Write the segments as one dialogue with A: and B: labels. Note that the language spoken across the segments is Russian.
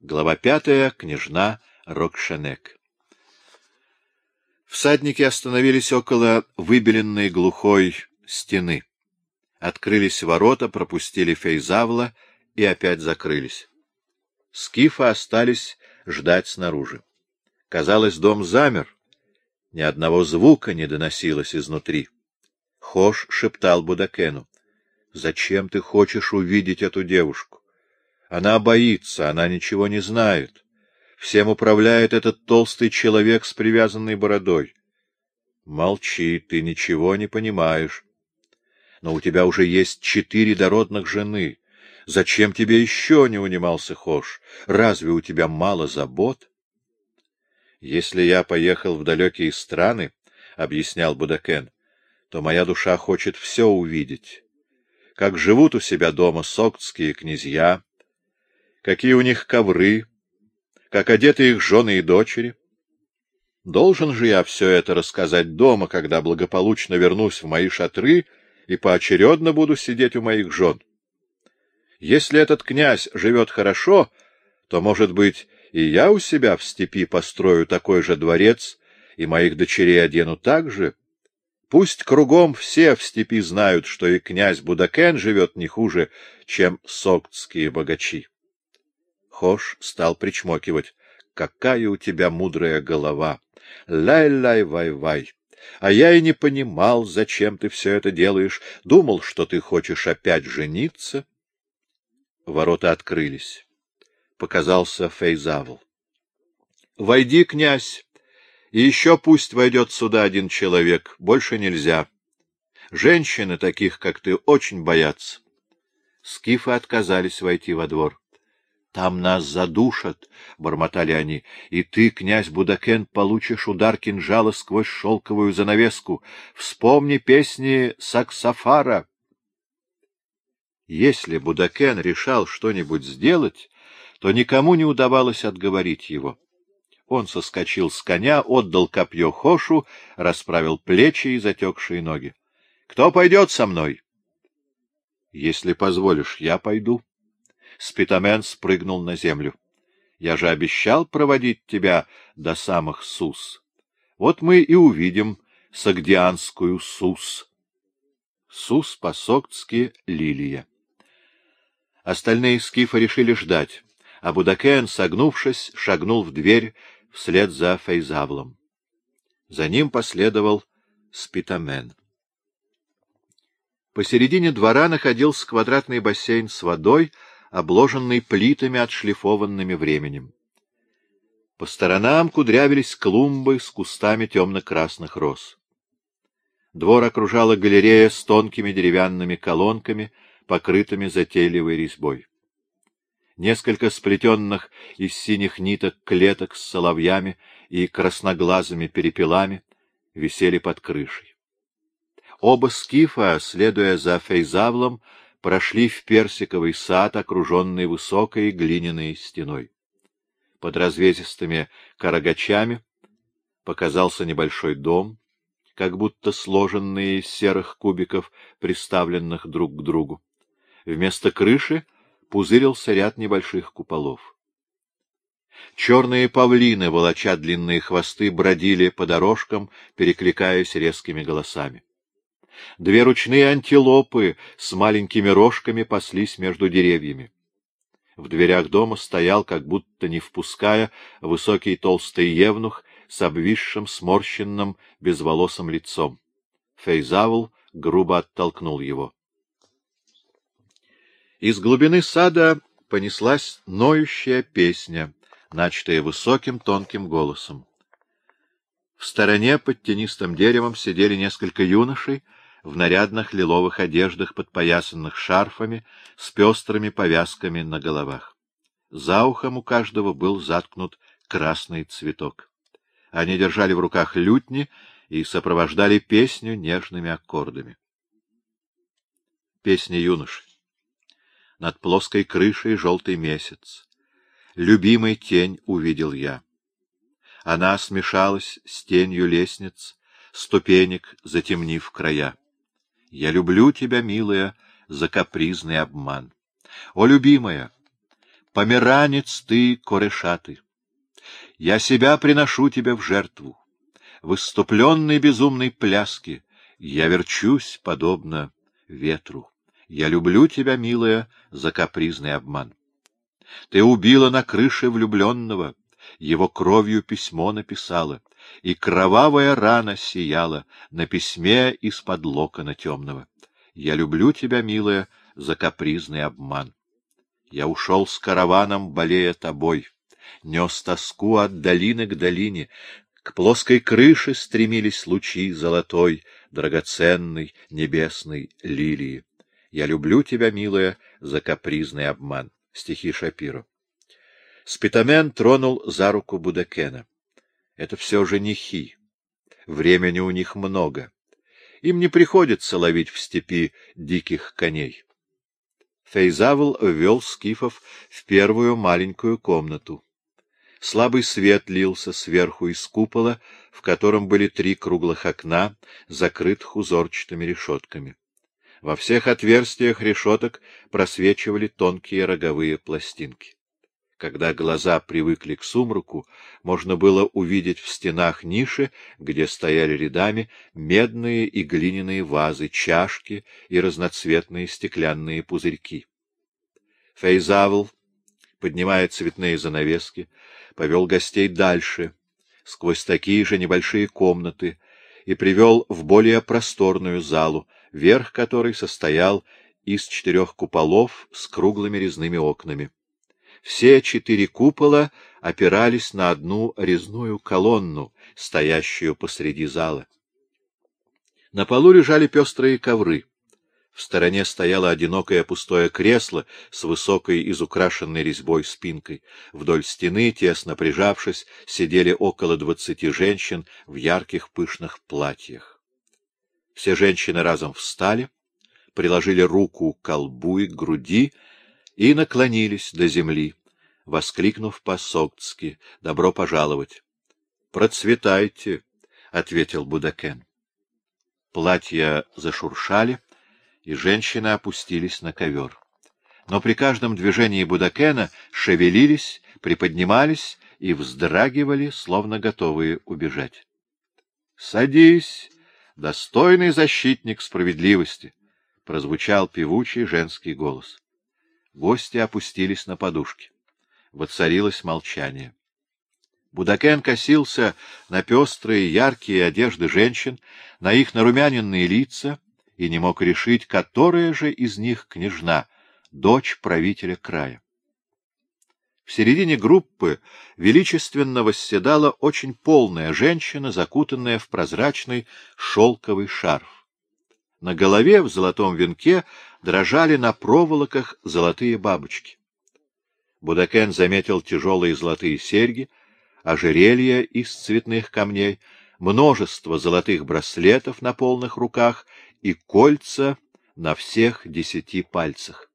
A: Глава пятая. Княжна Рокшенек. Всадники остановились около выбеленной глухой стены. Открылись ворота, пропустили Фейзавла и опять закрылись. Скифы остались ждать снаружи. Казалось, дом замер. Ни одного звука не доносилось изнутри. Хош шептал Будакену. — Зачем ты хочешь увидеть эту девушку? Она боится, она ничего не знает. Всем управляет этот толстый человек с привязанной бородой. Молчи, ты ничего не понимаешь. Но у тебя уже есть четыре дородных жены. Зачем тебе еще не унимался Хош? Разве у тебя мало забот? Если я поехал в далекие страны, — объяснял Будакен, — то моя душа хочет все увидеть. Как живут у себя дома соктские князья, какие у них ковры, как одеты их жены и дочери. Должен же я все это рассказать дома, когда благополучно вернусь в мои шатры и поочередно буду сидеть у моих жен. Если этот князь живет хорошо, то, может быть, и я у себя в степи построю такой же дворец, и моих дочерей одену так же. Пусть кругом все в степи знают, что и князь Будакен живет не хуже, чем согдские богачи. Хош стал причмокивать. — Какая у тебя мудрая голова! Лай-лай-вай-вай! А я и не понимал, зачем ты все это делаешь. Думал, что ты хочешь опять жениться. Ворота открылись. Показался Фейзавл. — Войди, князь, и еще пусть войдет сюда один человек. Больше нельзя. Женщины таких, как ты, очень боятся. Скифы отказались войти во двор. Там нас задушат, — бормотали они, — и ты, князь Будакен, получишь удар кинжала сквозь шелковую занавеску. Вспомни песни Саксафара. Если Будакен решал что-нибудь сделать, то никому не удавалось отговорить его. Он соскочил с коня, отдал копье Хошу, расправил плечи и затекшие ноги. — Кто пойдет со мной? — Если позволишь, я пойду. Спитамен спрыгнул на землю. — Я же обещал проводить тебя до самых Сус. Вот мы и увидим сагдианскую Сус. Сус по-соктски — лилия. Остальные скифы решили ждать, а Будакен, согнувшись, шагнул в дверь вслед за Фейзавлом. За ним последовал Спитамен. Посередине двора находился квадратный бассейн с водой, обложенный плитами, отшлифованными временем. По сторонам кудрявились клумбы с кустами темно-красных роз. Двор окружала галерея с тонкими деревянными колонками, покрытыми затейливой резьбой. Несколько сплетенных из синих ниток клеток с соловьями и красноглазыми перепелами висели под крышей. Оба скифа, следуя за Фейзавлом, прошли в персиковый сад, окруженный высокой глиняной стеной. Под развесистыми карагачами показался небольшой дом, как будто сложенный из серых кубиков, приставленных друг к другу. Вместо крыши пузырился ряд небольших куполов. Черные павлины, волоча длинные хвосты, бродили по дорожкам, перекликаясь резкими голосами. Две ручные антилопы с маленькими рожками паслись между деревьями. В дверях дома стоял, как будто не впуская, высокий толстый евнух с обвисшим, сморщенным, безволосым лицом. Фейзавл грубо оттолкнул его. Из глубины сада понеслась ноющая песня, начатая высоким тонким голосом. В стороне под тенистым деревом сидели несколько юношей, в нарядных лиловых одеждах, подпоясанных шарфами, с пестрыми повязками на головах. За ухом у каждого был заткнут красный цветок. Они держали в руках лютни и сопровождали песню нежными аккордами. Песня юноши. Над плоской крышей желтый месяц. Любимый тень увидел я. Она смешалась с тенью лестниц, ступенек, затемнив края. Я люблю тебя, милая, за капризный обман. О, любимая! Померанец ты, корешаты, я себя приношу тебе в жертву. В иступленной безумной пляске я верчусь, подобно ветру. Я люблю тебя, милая, за капризный обман. Ты убила на крыше влюбленного, его кровью письмо написала, и кровавая рана сияла на письме из-под локона темного. Я люблю тебя, милая, за капризный обман. Я ушел с караваном, болея тобой, нес тоску от долины к долине, к плоской крыше стремились лучи золотой, драгоценной, небесной лилии. Я люблю тебя, милая, за капризный обман. Стихи Шапиро. Спитамен тронул за руку Будакена. Это все женихи. Времени у них много. Им не приходится ловить в степи диких коней. Фейзавл ввел скифов в первую маленькую комнату. Слабый свет лился сверху из купола, в котором были три круглых окна, закрытых узорчатыми решетками. Во всех отверстиях решеток просвечивали тонкие роговые пластинки. Когда глаза привыкли к сумраку, можно было увидеть в стенах ниши, где стояли рядами медные и глиняные вазы, чашки и разноцветные стеклянные пузырьки. Фейзавл, поднимая цветные занавески, повел гостей дальше, сквозь такие же небольшие комнаты, и привел в более просторную залу, верх которой состоял из четырех куполов с круглыми резными окнами. Все четыре купола опирались на одну резную колонну, стоящую посреди зала. На полу лежали пестрые ковры. В стороне стояло одинокое пустое кресло с высокой изукрашенной резьбой спинкой. Вдоль стены, тесно прижавшись, сидели около двадцати женщин в ярких пышных платьях. Все женщины разом встали, приложили руку к колбу и к груди и наклонились до земли, воскликнув по-соктски «Добро пожаловать!» «Процветайте!» — ответил Будакен. Платья зашуршали, и женщины опустились на ковер. Но при каждом движении Будакена шевелились, приподнимались и вздрагивали, словно готовые убежать. — Садись, достойный защитник справедливости! — прозвучал певучий женский голос. Гости опустились на подушки. Воцарилось молчание. Будакен косился на пестрые, яркие одежды женщин, на их нарумяненные лица и не мог решить, которая же из них княжна, дочь правителя края. В середине группы величественно восседала очень полная женщина, закутанная в прозрачный шелковый шарф. На голове в золотом венке дрожали на проволоках золотые бабочки. Будакен заметил тяжелые золотые серьги, ожерелья из цветных камней, множество золотых браслетов на полных руках и кольца на всех десяти пальцах.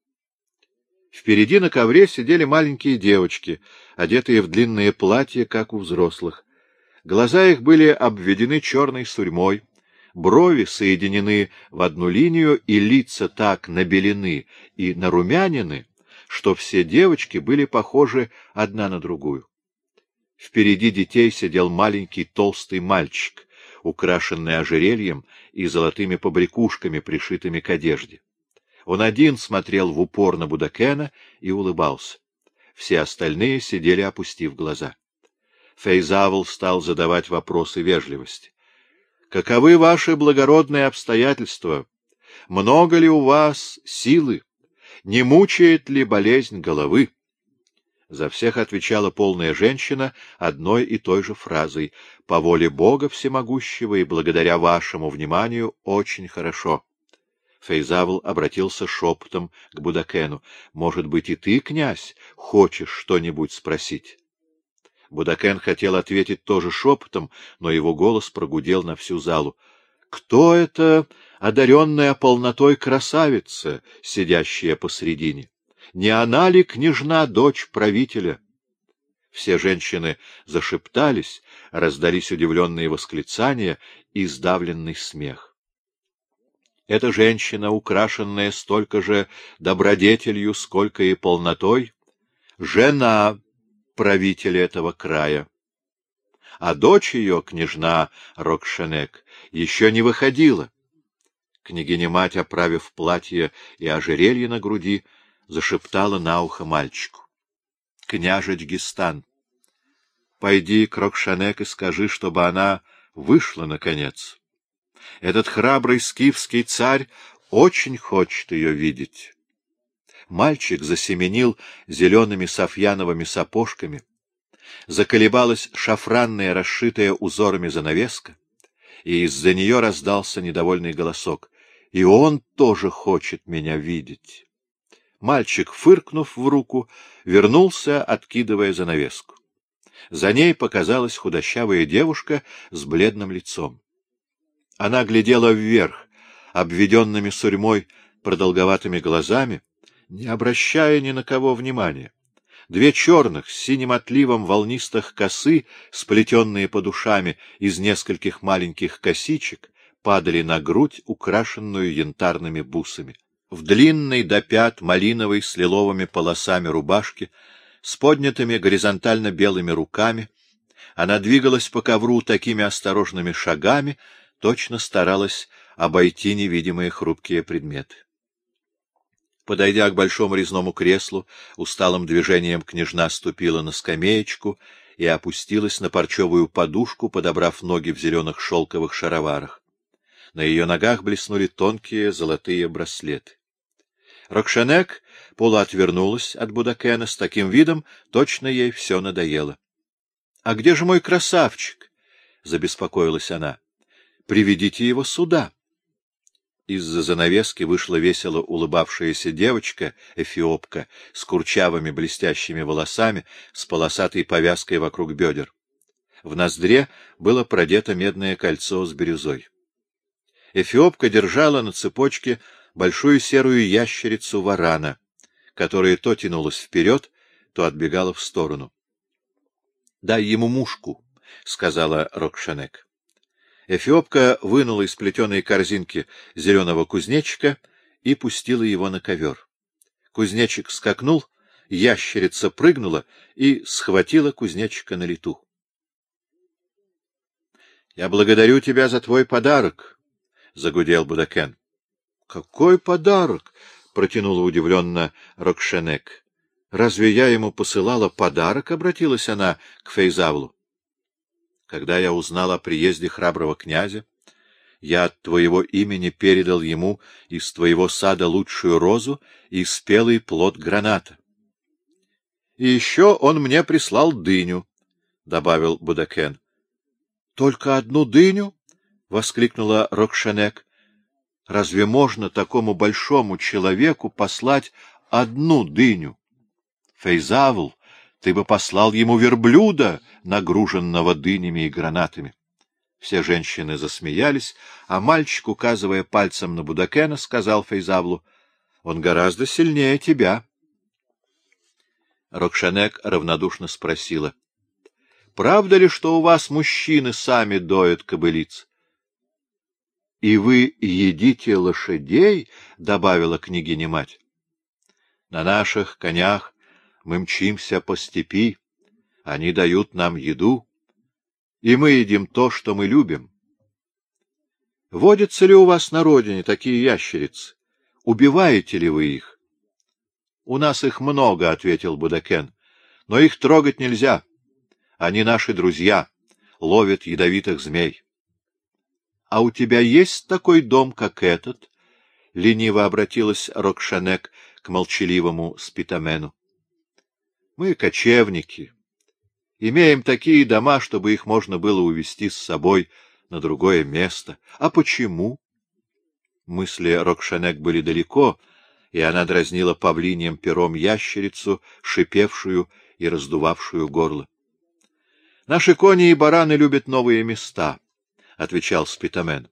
A: Впереди на ковре сидели маленькие девочки, одетые в длинные платья, как у взрослых. Глаза их были обведены черной сурьмой, брови соединены в одну линию, и лица так набелены и нарумянины, что все девочки были похожи одна на другую. Впереди детей сидел маленький толстый мальчик, украшенный ожерельем и золотыми побрякушками, пришитыми к одежде. Он один смотрел в упор на Будакена и улыбался. Все остальные сидели, опустив глаза. Фейзавл стал задавать вопросы вежливости. — Каковы ваши благородные обстоятельства? Много ли у вас силы? Не мучает ли болезнь головы? За всех отвечала полная женщина одной и той же фразой «По воле Бога всемогущего и благодаря вашему вниманию очень хорошо». Фейзавл обратился шепотом к Будакену. «Может быть, и ты, князь, хочешь что-нибудь спросить?» Будакен хотел ответить тоже шепотом, но его голос прогудел на всю залу. «Кто это одаренная полнотой красавица, сидящая посредине? Не она ли княжна, дочь правителя? Все женщины зашептались, раздались удивленные восклицания и сдавленный смех. Эта женщина, украшенная столько же добродетелью, сколько и полнотой, жена правителя этого края. А дочь ее, княжна Рокшенек, еще не выходила. Княгиня-мать, оправив платье и ожерелье на груди, зашептала на ухо мальчику. — Княжич Гистан, пойди к Рокшанек и скажи, чтобы она вышла, наконец. Этот храбрый скифский царь очень хочет ее видеть. Мальчик засеменил зелеными софьяновыми сапожками. Заколебалась шафранная, расшитая узорами занавеска, и из-за нее раздался недовольный голосок. И он тоже хочет меня видеть. Мальчик, фыркнув в руку, вернулся, откидывая занавеску. За ней показалась худощавая девушка с бледным лицом. Она глядела вверх, обведенными сурьмой продолговатыми глазами, не обращая ни на кого внимания. Две черных с синим отливом волнистых косы, сплетенные под ушами из нескольких маленьких косичек, падали на грудь, украшенную янтарными бусами. В длинной до пят малиновой с лиловыми полосами рубашке, с поднятыми горизонтально белыми руками, она двигалась по ковру такими осторожными шагами, точно старалась обойти невидимые хрупкие предметы. Подойдя к большому резному креслу, усталым движением княжна ступила на скамеечку и опустилась на парчевую подушку, подобрав ноги в зеленых шелковых шароварах. На ее ногах блеснули тонкие золотые браслеты. Рокшанек полуотвернулась от Будакена с таким видом, точно ей все надоело. — А где же мой красавчик? — забеспокоилась она. — Приведите его сюда. Из-за занавески вышла весело улыбавшаяся девочка, эфиопка, с курчавыми блестящими волосами, с полосатой повязкой вокруг бедер. В ноздре было продето медное кольцо с бирюзой. Эфиопка держала на цепочке большую серую ящерицу варана, которая то тянулась вперед, то отбегала в сторону. — Дай ему мушку, — сказала Рокшанек. Эфиопка вынула из плетеной корзинки зеленого кузнечика и пустила его на ковер. Кузнечик скакнул, ящерица прыгнула и схватила кузнечика на лету. — Я благодарю тебя за твой подарок, — загудел Будакен. — Какой подарок? — протянула удивленно Рокшенек. — Разве я ему посылала подарок? — обратилась она к Фейзавлу. Когда я узнал о приезде храброго князя, я от твоего имени передал ему из твоего сада лучшую розу и спелый плод граната. — И еще он мне прислал дыню, — добавил Будакен. — Только одну дыню? — воскликнула Рокшенек. — Разве можно такому большому человеку послать одну дыню? Фейзавл ты бы послал ему верблюда, нагруженного дынями и гранатами. Все женщины засмеялись, а мальчик, указывая пальцем на Будакена, сказал Фейзавлу, — он гораздо сильнее тебя. Рокшанек равнодушно спросила, — Правда ли, что у вас мужчины сами доят кобылиц? — И вы едите лошадей? — добавила княгиня-мать. — На наших конях мы мчимся по степи, они дают нам еду, и мы едим то, что мы любим. Водятся ли у вас на родине такие ящерицы? Убиваете ли вы их? — У нас их много, — ответил Будакен, — но их трогать нельзя. Они наши друзья, ловят ядовитых змей. — А у тебя есть такой дом, как этот? — лениво обратилась Рокшанек к молчаливому Спитамену. Мы кочевники. Имеем такие дома, чтобы их можно было увезти с собой на другое место. А почему? Мысли Рокшанек были далеко, и она дразнила павлиньем пером ящерицу, шипевшую и раздувавшую горло. — Наши кони и бараны любят новые места, — отвечал Спитамен.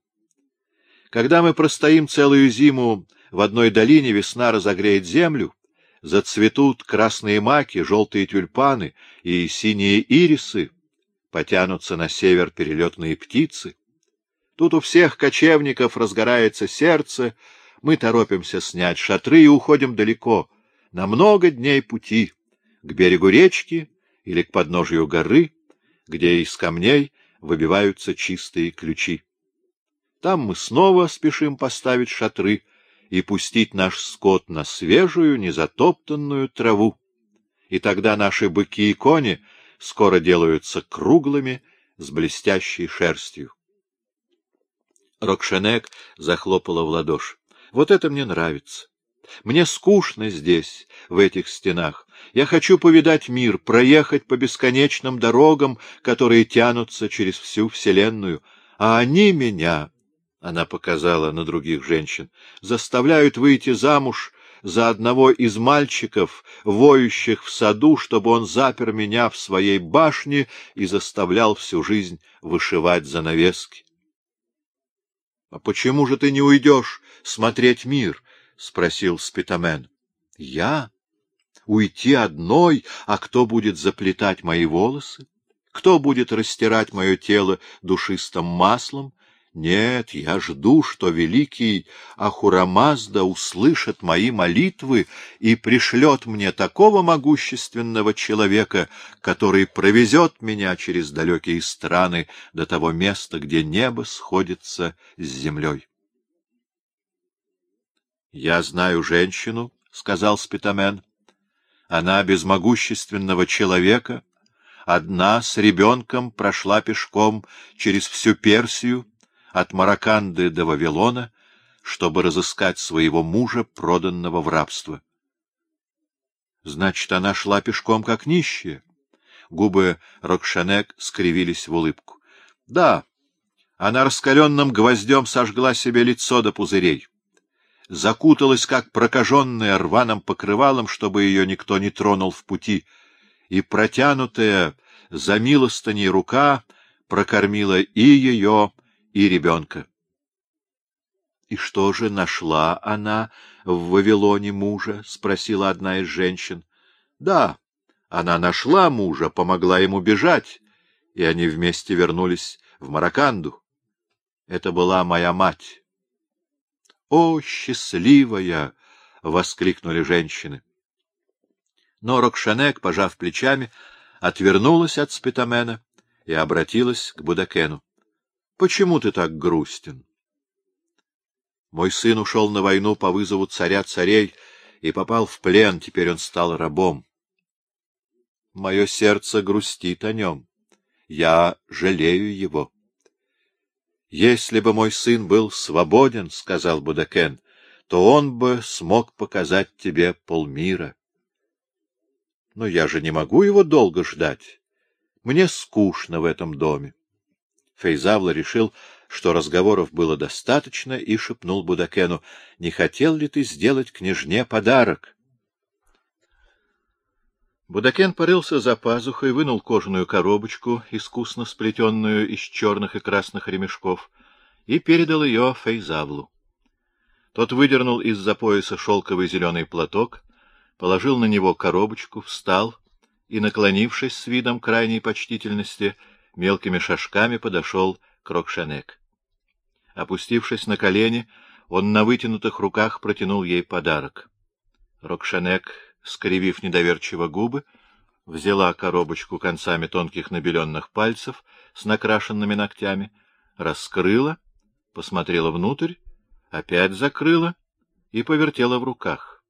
A: — Когда мы простоим целую зиму в одной долине, весна разогреет землю, зацветут красные маки, желтые тюльпаны и синие ирисы, потянутся на север перелетные птицы. Тут у всех кочевников разгорается сердце, мы торопимся снять шатры и уходим далеко, на много дней пути, к берегу речки или к подножию горы, где из камней выбиваются чистые ключи. Там мы снова спешим поставить шатры и пустить наш скот на свежую, незатоптанную траву. И тогда наши быки и кони скоро делаются круглыми, с блестящей шерстью. Рокшенек захлопала в ладоши. — Вот это мне нравится. Мне скучно здесь, в этих стенах. Я хочу повидать мир, проехать по бесконечным дорогам, которые тянутся через всю Вселенную. А они меня, — она показала на других женщин, — заставляют выйти замуж за одного из мальчиков, воющих в саду, чтобы он запер меня в своей башне и заставлял всю жизнь вышивать занавески. — А почему же ты не уйдешь смотреть мир? — спросил Спитамен. — Я? Уйти одной, а кто будет заплетать мои волосы? Кто будет растирать мое тело душистым маслом? Нет, я жду, что великий Ахурамазда услышит мои молитвы и пришлет мне такого могущественного человека, который провезет меня через далекие страны до того места, где небо сходится с землей. — Я знаю женщину, — сказал Спитамен. — Она без могущественного человека, одна с ребенком прошла пешком через всю Персию, от Мараканды до Вавилона, чтобы разыскать своего мужа, проданного в рабство. Значит, она шла пешком, как нищая. Губы Рокшанек скривились в улыбку. Да, она раскаленным гвоздем сожгла себе лицо до пузырей. Закуталась, как прокаженная, рваным покрывалом, чтобы ее никто не тронул в пути, и протянутая за милостыней рука прокормила и ее, и ребенка. — И что же нашла она в Вавилоне мужа? — спросила одна из женщин. — Да, она нашла мужа, помогла ему бежать, и они вместе вернулись в Мараканду. Это была моя мать. — О, счастливая! — воскликнули женщины. Но Рокшанек, пожав плечами, отвернулась от Спитамена и обратилась к Будакену. Почему ты так грустен? Мой сын ушел на войну по вызову царя царей и попал в плен, теперь он стал рабом. Мое сердце грустит о нем. Я жалею его. Если бы мой сын был свободен, — сказал Будакен, — то он бы смог показать тебе полмира. Но я же не могу его долго ждать. Мне скучно в этом доме. Фейзавла решил, что разговоров было достаточно, и шепнул Будакену, — Не хотел ли ты сделать княжне подарок? Будакен порылся за пазухой, вынул кожаную коробочку, искусно сплетенную из черных и красных ремешков, и передал ее Фейзавлу. Тот выдернул из-за пояса шелковый зеленый платок, положил на него коробочку, встал и, наклонившись с видом крайней почтительности, — мелкими шажками подошел к Рокшанек. Опустившись на колени, он на вытянутых руках протянул ей подарок. Рокшанек, скривив недоверчиво губы, взяла коробочку концами тонких набеленных пальцев с накрашенными ногтями, раскрыла, посмотрела внутрь, опять закрыла и повертела в руках.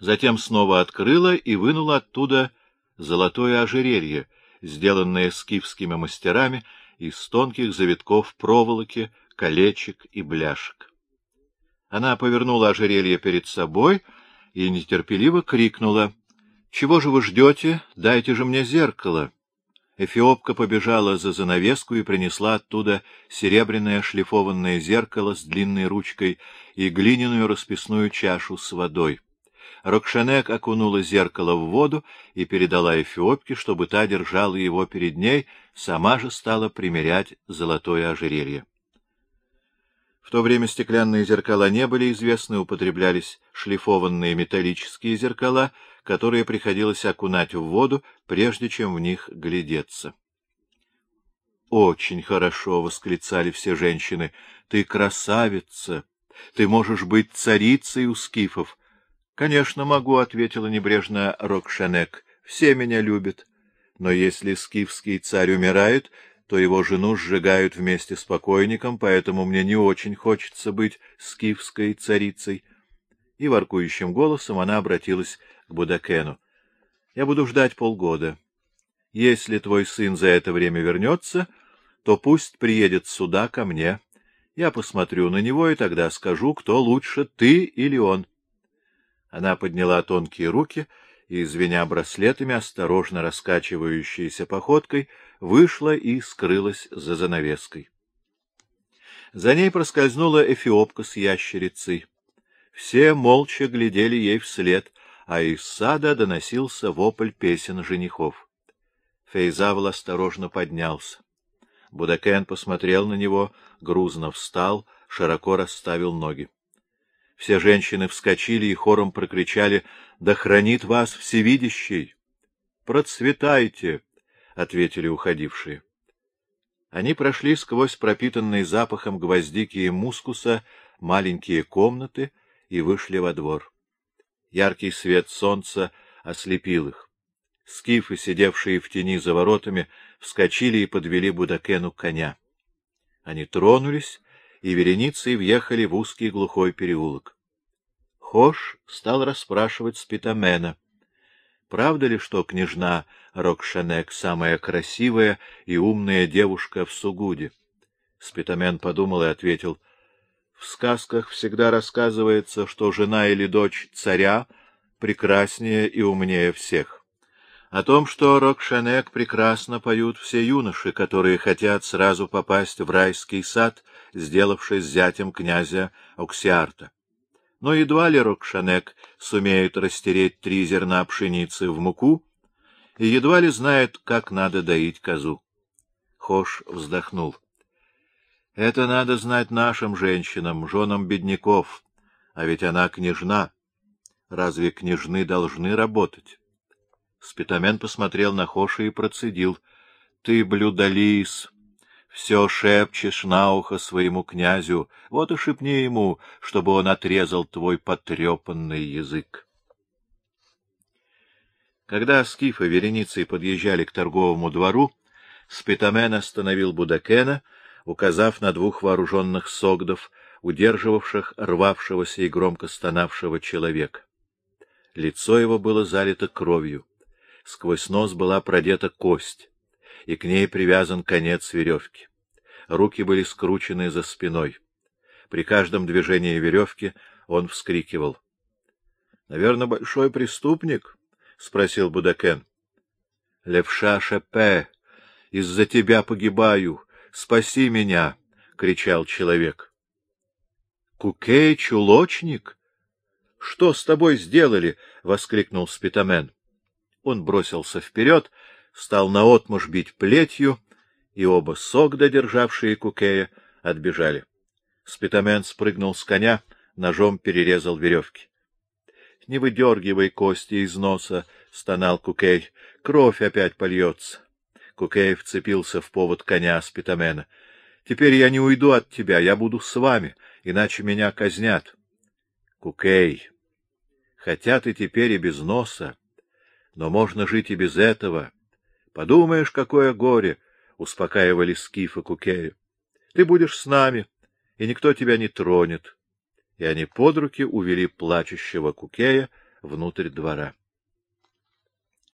A: Затем снова открыла и вынула оттуда золотое ожерелье, сделанное скифскими мастерами из тонких завитков проволоки, колечек и бляшек. Она повернула ожерелье перед собой и нетерпеливо крикнула. — Чего же вы ждете? Дайте же мне зеркало! Эфиопка побежала за занавеску и принесла оттуда серебряное шлифованное зеркало с длинной ручкой и глиняную расписную чашу с водой. Рокшенек окунула зеркало в воду и передала Эфиопке, чтобы та держала его перед ней, сама же стала примерять золотое ожерелье. В то время стеклянные зеркала не были известны, употреблялись шлифованные металлические зеркала, которые приходилось окунать в воду, прежде чем в них глядеться. «Очень хорошо!» — восклицали все женщины. «Ты красавица! Ты можешь быть царицей у скифов!» Конечно, могу, — ответила небрежно Рокшанек. — Все меня любят. Но если скифский царь умирает, то его жену сжигают вместе с покойником, поэтому мне не очень хочется быть скифской царицей. И воркующим голосом она обратилась к Будакену. — Я буду ждать полгода. Если твой сын за это время вернется, то пусть приедет сюда ко мне. Я посмотрю на него и тогда скажу, кто лучше, ты или он. — она подняла тонкие руки и, звеня браслетами, осторожно раскачивающейся походкой, вышла и скрылась за занавеской. За ней проскользнула эфиопка с ящерицей. Все молча глядели ей вслед, а из сада доносился вопль песен женихов. Фейзавл осторожно поднялся. Будакен посмотрел на него, грузно встал, широко расставил ноги. Все женщины вскочили и хором прокричали «Да хранит вас всевидящий!» «Процветайте!» — ответили уходившие. Они прошли сквозь пропитанные запахом гвоздики и мускуса маленькие комнаты и вышли во двор. Яркий свет солнца ослепил их. Скифы, сидевшие в тени за воротами, вскочили и подвели Будакену коня. Они тронулись и вереницей въехали в узкий глухой переулок. Хош стал расспрашивать Спитамена. Правда ли, что княжна Рокшенек самая красивая и умная девушка в Сугуде? Спитамен подумал и ответил. В сказках всегда рассказывается, что жена или дочь царя прекраснее и умнее всех. О том, что Рокшенек прекрасно поют все юноши, которые хотят сразу попасть в райский сад, сделавшись зятем князя Оксиарта. Но едва ли Рокшенек сумеет растереть три зерна пшеницы в муку, и едва ли знает, как надо доить козу. Хош вздохнул. Это надо знать нашим женщинам, женам бедняков, а ведь она княжна. Разве княжны должны работать? Спитамен посмотрел на Хоша и процедил. — Ты блюдолис, все шепчешь на ухо своему князю, вот и шепни ему, чтобы он отрезал твой потрепанный язык. Когда скифы вереницей подъезжали к торговому двору, Спитамен остановил Будакена, указав на двух вооруженных согдов, удерживавших рвавшегося и громко стонавшего человека. Лицо его было залито кровью сквозь нос была продета кость, и к ней привязан конец веревки. Руки были скручены за спиной. При каждом движении веревки он вскрикивал. — Наверное, большой преступник? — спросил Будакен. — Левша Шепе, из-за тебя погибаю, спаси меня! — кричал человек. — Кукей, чулочник? — Что с тобой сделали? — воскликнул Спитамен. Он бросился вперед, стал наотмашь бить плетью, и оба согда, державшие Кукея, отбежали. Спитамен спрыгнул с коня, ножом перерезал веревки. — Не выдергивай кости из носа, — стонал Кукей. — Кровь опять польется. Кукей вцепился в повод коня Спитамена. — Теперь я не уйду от тебя, я буду с вами, иначе меня казнят. — Кукей, хотя ты теперь и без носа, но можно жить и без этого. Подумаешь, какое горе! — успокаивали Скифа Кукея. — Ты будешь с нами, и никто тебя не тронет. И они под руки увели плачущего Кукея внутрь двора.